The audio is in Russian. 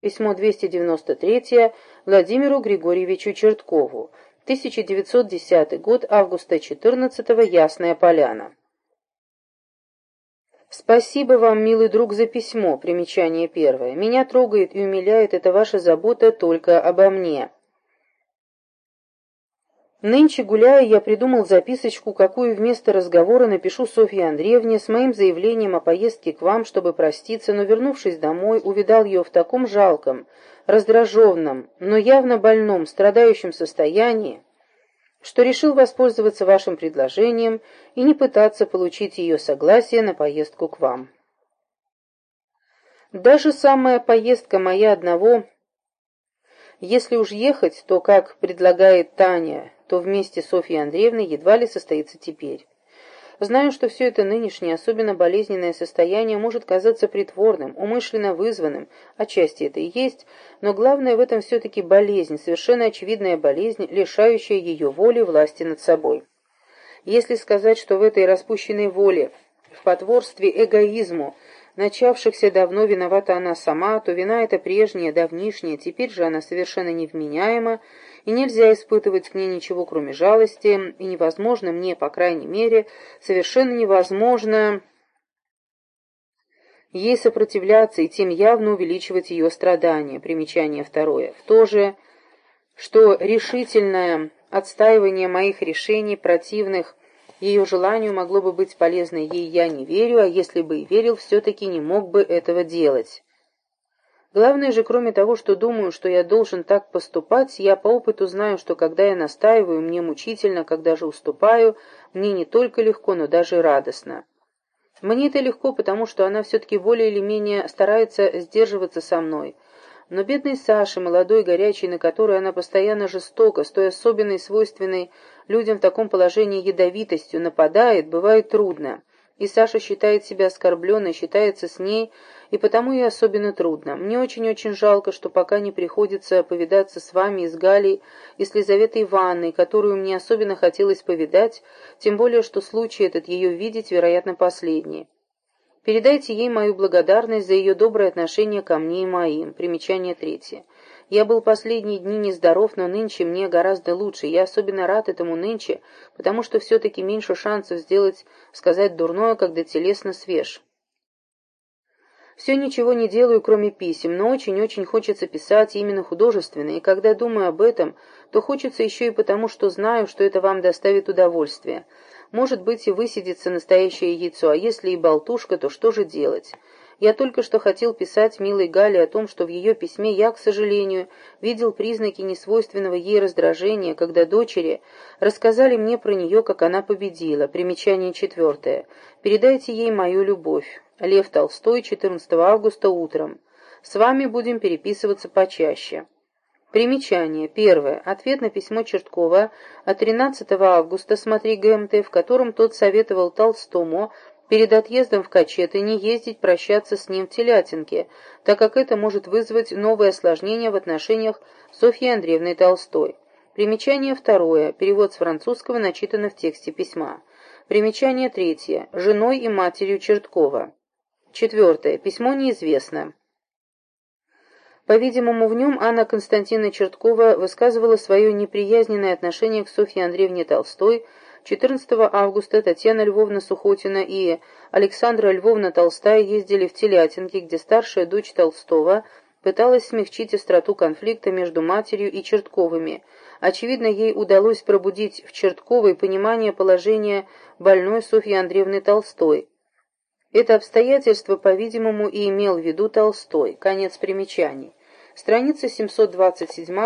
Письмо 293 Владимиру Григорьевичу Черткову. 1910 год, августа 14 -го, Ясная Поляна. Спасибо вам, милый друг, за письмо, примечание первое. Меня трогает и умиляет эта ваша забота только обо мне. Нынче, гуляя, я придумал записочку, какую вместо разговора напишу Софье Андреевне с моим заявлением о поездке к вам, чтобы проститься, но, вернувшись домой, увидал ее в таком жалком, раздраженном, но явно больном, страдающем состоянии, что решил воспользоваться вашим предложением и не пытаться получить ее согласие на поездку к вам. Даже самая поездка моя одного, если уж ехать, то, как предлагает Таня, то вместе с Софьей Андреевной едва ли состоится теперь. Знаю, что все это нынешнее, особенно болезненное состояние, может казаться притворным, умышленно вызванным, отчасти это и есть, но главное в этом все-таки болезнь, совершенно очевидная болезнь, лишающая ее воли власти над собой. Если сказать, что в этой распущенной воле, в потворстве эгоизму, начавшихся давно виновата она сама, то вина эта прежняя, давнишняя, теперь же она совершенно невменяема, и нельзя испытывать к ней ничего, кроме жалости, и невозможно мне, по крайней мере, совершенно невозможно ей сопротивляться и тем явно увеличивать ее страдания. Примечание второе. В то же, что решительное отстаивание моих решений, противных ее желанию, могло бы быть полезно ей, я не верю, а если бы и верил, все-таки не мог бы этого делать. Главное же, кроме того, что думаю, что я должен так поступать, я по опыту знаю, что когда я настаиваю, мне мучительно, когда же уступаю, мне не только легко, но даже радостно. Мне это легко, потому что она все-таки более или менее старается сдерживаться со мной. Но бедный Саша, молодой, горячий, на который она постоянно жестоко, с той особенной, свойственной людям в таком положении ядовитостью, нападает, бывает трудно и Саша считает себя оскорбленной, считается с ней, и потому ей особенно трудно. Мне очень-очень жалко, что пока не приходится повидаться с вами и с Галей, и с Лизаветой Ивановной, которую мне особенно хотелось повидать, тем более, что случай этот ее видеть, вероятно, последний. Передайте ей мою благодарность за ее доброе отношение ко мне и моим. Примечание третье. Я был последние дни нездоров, но нынче мне гораздо лучше. Я особенно рад этому нынче, потому что все-таки меньше шансов сделать, сказать дурное, когда телесно свеж. Все ничего не делаю, кроме писем, но очень-очень хочется писать именно художественно, и когда думаю об этом, то хочется еще и потому, что знаю, что это вам доставит удовольствие. Может быть, и высидится настоящее яйцо, а если и болтушка, то что же делать? Я только что хотел писать милой Гале о том, что в ее письме я, к сожалению, видел признаки несвойственного ей раздражения, когда дочери рассказали мне про нее, как она победила. Примечание четвертое. Передайте ей мою любовь. Лев Толстой, 14 августа утром. С вами будем переписываться почаще. Примечание. Первое. Ответ на письмо Черткова от 13 августа, смотри ГМТ, в котором тот советовал Толстому перед отъездом в Качеты не ездить прощаться с ним в Телятинке, так как это может вызвать новые осложнения в отношениях Софьи Андреевны Толстой. Примечание второе. Перевод с французского начитано в тексте письма. Примечание третье. Женой и матерью Черткова. Четвертое. Письмо неизвестно. По-видимому, в нем Анна Константиновна Черткова высказывала свое неприязненное отношение к Софье Андреевне Толстой, 14 августа Татьяна Львовна Сухотина и Александра Львовна Толстая ездили в Телятинки, где старшая дочь Толстого пыталась смягчить остроту конфликта между матерью и Чертковыми. Очевидно, ей удалось пробудить в Чертковой понимание положения больной Софьи Андреевны Толстой. Это обстоятельство, по-видимому, и имел в виду Толстой. Конец примечаний. Страница 727